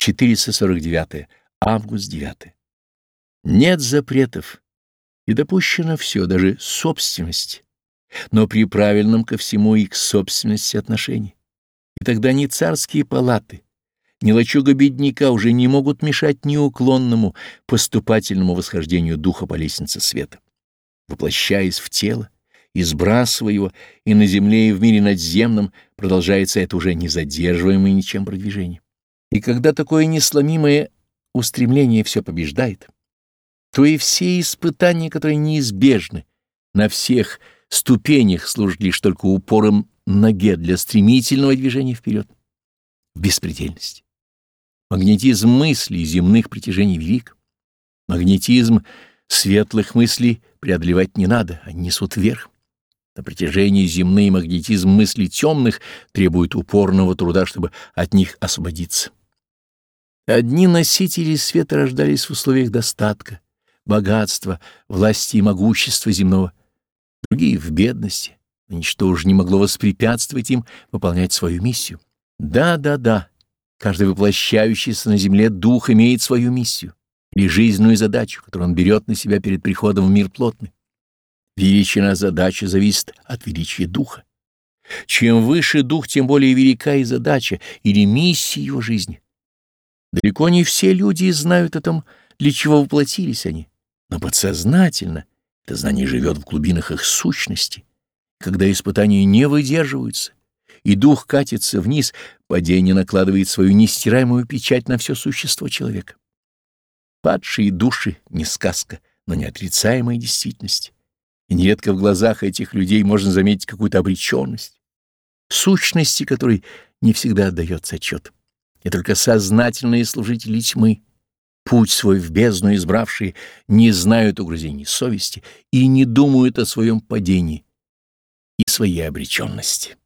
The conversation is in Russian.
449. Август 9. Нет запретов, и допущено все, даже собственность, но при правильном ко всему и к собственности отношении. И тогда ни царские палаты, ни лачуга бедняка уже не могут мешать неуклонному поступательному восхождению духа по лестнице света. Воплощаясь в тело, и сбрасывая его, и на земле, и в мире надземном продолжается это уже не задерживаемое ничем продвижение. И когда такое несломимое устремление все побеждает, то и все испытания, которые неизбежны, на всех ступенях служат лишь только упором ноге для стремительного движения вперед, в беспредельность. Магнетизм мыслей земных притяжений велик. Магнетизм светлых мыслей преодолевать не надо, они несут вверх. На протяжении земные магнетизм мыслей темных требует упорного труда, чтобы от них освободиться. Одни носители света рождались в условиях достатка, богатства, власти и могущества земного, другие — в бедности, но ничто уже не могло воспрепятствовать им выполнять свою миссию. Да, да, да, каждый воплощающийся на земле дух имеет свою миссию или жизненную задачу, которую он берет на себя перед приходом в мир плотный. Величина задачи зависит от величия духа. Чем выше дух, тем более велика и задача или миссия его жизни. Далеко не все люди знают о том, для чего воплотились они, но подсознательно это знание живет в глубинах их сущности. Когда испытания не выдерживаются, и дух катится вниз, падение накладывает свою нестираемую печать на все существо человека. Падшие души — не сказка, но неотрицаемая действительность. И нередко в глазах этих людей можно заметить какую-то обреченность, сущности которой не всегда отдается отчет и только сознательные служители тьмы, путь свой в бездну избравшие, не знают угрызений совести и не думают о своем падении и своей обреченности.